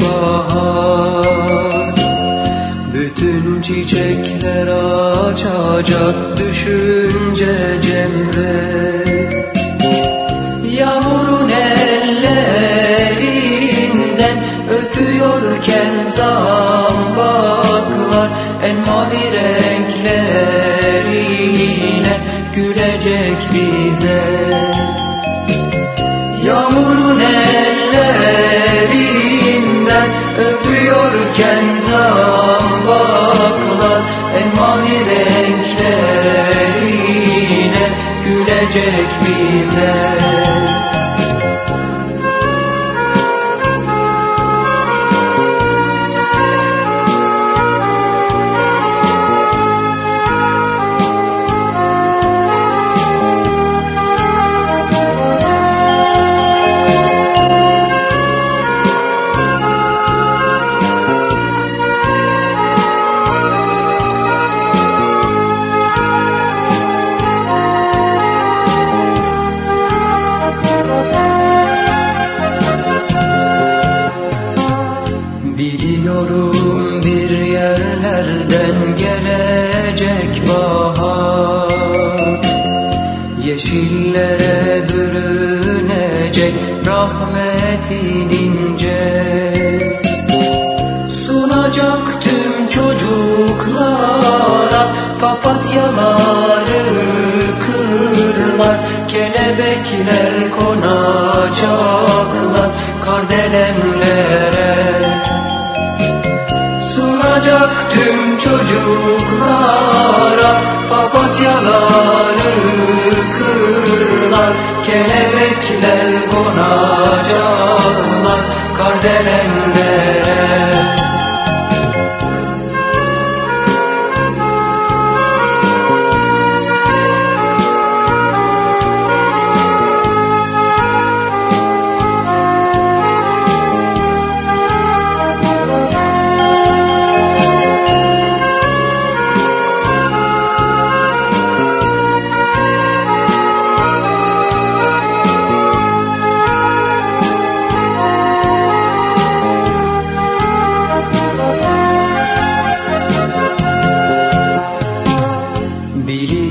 bahar. Bütün çiçekler açacak düşünce cemre. Yağmurun ellerinden öpüyorken zambaklar En mavi öpüyorken zambaklar En mavi renklerine gülecek bize bürünecek rahmetin ince Sunacak tüm çocuklara papatyaları kırlar Kelebekler konacaklar kardelenlere Sunacak tüm çocuklara papatyaları kırlar Kelebekler konacaklar kardelenlere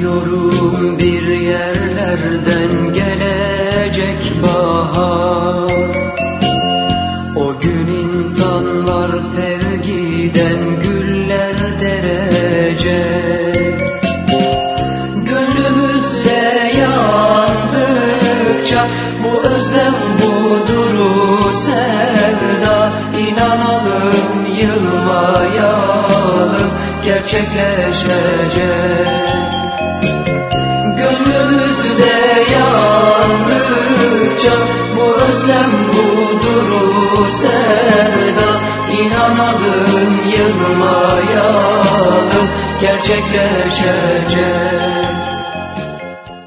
Biliyorum bir yerlerden gelecek bahar. O gün insanlar sevgiden güller derecek. Gönlümüzde yandıkça bu özlem bu duru sevda. İnanalım yılmayalım gerçekleşecek duru sevda inanalım yılmayalım gerçekleşecek